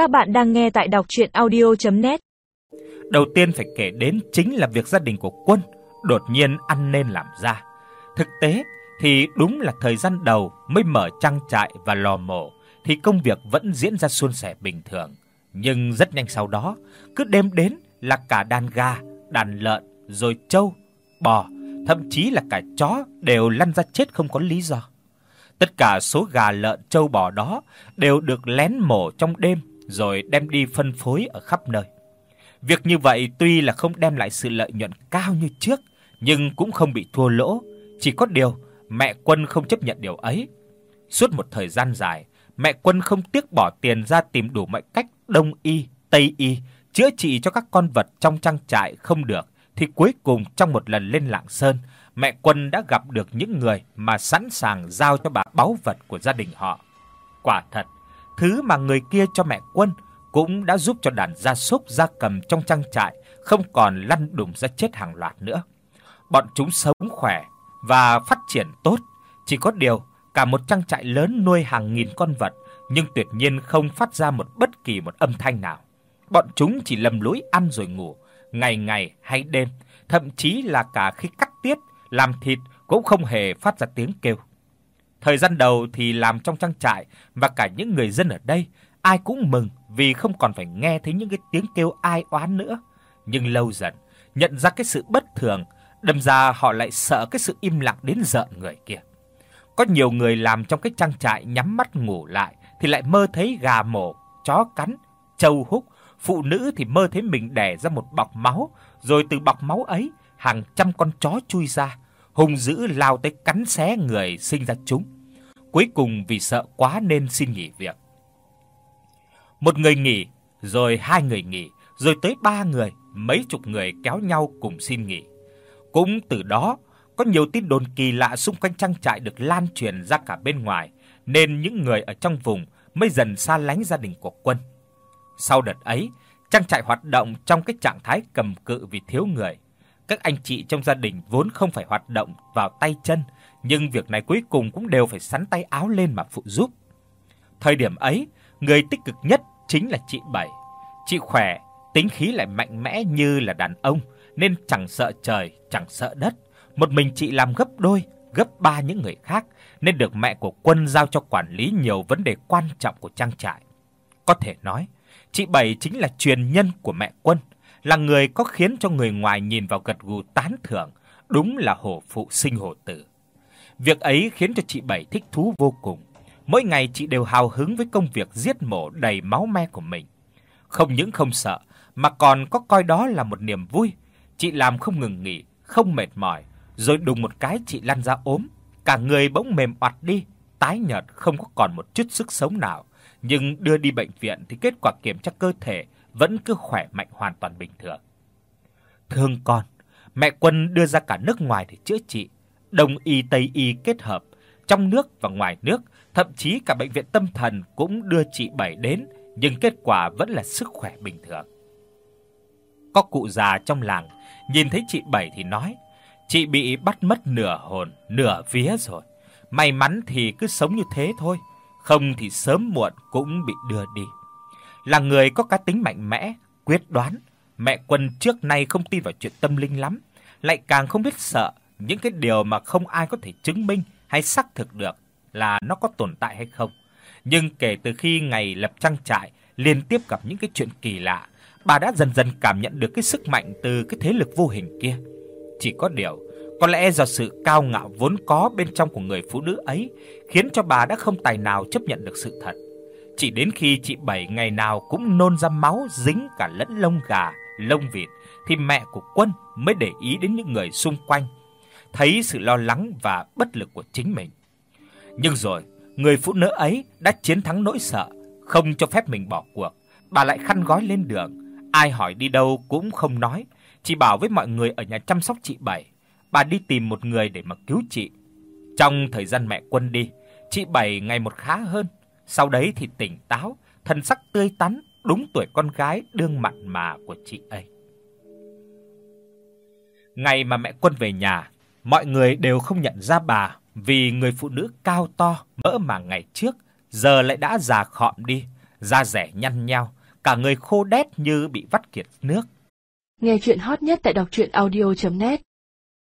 Các bạn đang nghe tại đọc audio net Đầu tiên phải kể đến chính là việc gia đình của Quân đột nhiên ăn nên làm ra. Thực tế thì đúng là thời gian đầu mới mở trang trại và lò mổ thì công việc vẫn diễn ra suôn sẻ bình thường, nhưng rất nhanh sau đó, cứ đêm đến là cả đàn gà, đàn lợn, rồi trâu, bò, thậm chí là cả chó đều lăn ra chết không có lý do. Tất cả số gà lợn trâu bò đó đều được lén mổ trong đêm rồi đem đi phân phối ở khắp nơi. Việc như vậy tuy là không đem lại sự lợi nhuận cao như trước, nhưng cũng không bị thua lỗ, chỉ có điều mẹ Quân không chấp nhận điều ấy. Suốt một thời gian dài, mẹ Quân không tiếc bỏ tiền ra tìm đủ mọi cách đông y, tây y chữa trị cho các con vật trong trang trại không được thì cuối cùng trong một lần lên Lạng Sơn, mẹ Quân đã gặp được những người mà sẵn sàng giao cho bà báu vật của gia đình họ. Quả thật, thứ mà người kia cho mẹ Quân cũng đã giúp cho đàn gia súc gia cầm trong trang trại không còn lăn đùng ra chết hàng loạt nữa. Bọn chúng sống khỏe và phát triển tốt, chỉ có điều cả một trang trại lớn nuôi hàng nghìn con vật nhưng tuyệt nhiên không phát ra một bất kỳ một âm thanh nào. Bọn chúng chỉ lầm lũi ăn rồi ngủ, ngày ngày hay đêm, thậm chí là cả khi cắt tiết, làm thịt cũng không hề phát ra tiếng kêu. Thời gian đầu thì làm trong trang trại và cả những người dân ở đây ai cũng mừng vì không còn phải nghe thấy những cái tiếng kêu ai oán nữa. Nhưng lâu dần, nhận ra cái sự bất thường, đâm ra họ lại sợ cái sự im lặng đến rợn người kia. Có nhiều người làm trong cái trang trại nhắm mắt ngủ lại thì lại mơ thấy gà mổ, chó cắn, trâu húc, phụ nữ thì mơ thấy mình đẻ ra một bọc máu, rồi từ bọc máu ấy hàng trăm con chó chui ra, hung dữ lao tới cắn xé người sinh ra chúng. Cuối cùng vì sợ quá nên xin nghỉ việc. Một người nghỉ, rồi hai người nghỉ, rồi tới ba người, mấy chục người kéo nhau cùng xin nghỉ. Cũng từ đó, có nhiều tin đồn kỳ lạ xung quanh trang trại được lan truyền ra cả bên ngoài, nên những người ở trong vùng mới dần xa lánh gia đình của Quân. Sau đợt ấy, trang trại hoạt động trong cái trạng thái cầm cự vì thiếu người. Các anh chị trong gia đình vốn không phải hoạt động vào tay chân, nhưng việc này cuối cùng cũng đều phải sắn tay áo lên mà phụ giúp. Thời điểm ấy, người tích cực nhất chính là chị Bảy. Chị khỏe, tính khí lại mạnh mẽ như là đàn ông nên chẳng sợ trời, chẳng sợ đất. Một mình chị làm gấp đôi, gấp ba những người khác nên được mẹ của Quân giao cho quản lý nhiều vấn đề quan trọng của trang trại. Có thể nói, chị Bảy chính là truyền nhân của mẹ Quân, là người có khiến cho người ngoài nhìn vào gật gù tán thưởng, đúng là hổ phụ sinh hổ tử. Việc ấy khiến cho chị Bảy thích thú vô cùng. Mỗi ngày chị đều hào hứng với công việc giết mổ đầy máu me của mình. Không những không sợ mà còn có coi đó là một niềm vui. Chị làm không ngừng nghỉ, không mệt mỏi, rồi đùng một cái chị lăn ra ốm, cả người bỗng mềm oặt đi, tái nhợt không có còn một chút sức sống nào, nhưng đưa đi bệnh viện thì kết quả kiểm tra cơ thể vẫn cứ khỏe mạnh hoàn toàn bình thường. Thương con, mẹ Quân đưa ra cả nước ngoài để chữa trị, đông y tây y kết hợp, trong nước và ngoài nước, thậm chí cả bệnh viện tâm thần cũng đưa chị Bảy đến, nhưng kết quả vẫn là sức khỏe bình thường. Có cụ già trong làng nhìn thấy chị Bảy thì nói: "Chị bị bắt mất nửa hồn, nửa vía rồi. May mắn thì cứ sống như thế thôi, không thì sớm muộn cũng bị đưa đi." Là người có cá tính mạnh mẽ, quyết đoán, mẹ Quân trước nay không tin vào chuyện tâm linh lắm, lại càng không biết sợ những cái điều mà không ai có thể chứng minh hay xác thực được là nó có tồn tại hay không. Nhưng kể từ khi ngày lập trang trại liên tiếp gặp những cái chuyện kỳ lạ, bà đã dần dần cảm nhận được cái sức mạnh từ cái thế lực vô hình kia. Chỉ có điều, có lẽ do sự cao ngạo vốn có bên trong của người phụ nữ ấy, khiến cho bà đã không tài nào chấp nhận được sự thật. Chỉ đến khi chị Bảy ngày nào cũng nôn ra máu dính cả lẫn lông gà, lông vịt thì mẹ của Quân mới để ý đến những người xung quanh, thấy sự lo lắng và bất lực của chính mình. Nhưng rồi, người phụ nữ ấy đã chiến thắng nỗi sợ, không cho phép mình bỏ cuộc. Bà lại khăn gói lên đường, ai hỏi đi đâu cũng không nói, chỉ bảo với mọi người ở nhà chăm sóc chị Bảy. Bà đi tìm một người để mà cứu chị. Trong thời gian mẹ Quân đi, chị Bảy ngày một khá hơn, sau đấy thì tỉnh táo, thân sắc tươi tắn, đúng tuổi con gái đương mặn mà của chị ấy. Ngày mà mẹ Quân về nhà, mọi người đều không nhận ra bà vì người phụ nữ cao to, mỡ màng ngày trước giờ lại đã già khọm đi, da rẻ nhăn nheo, cả người khô đét như bị vắt kiệt nước. Nghe truyện hot nhất tại doctruyenaudio.net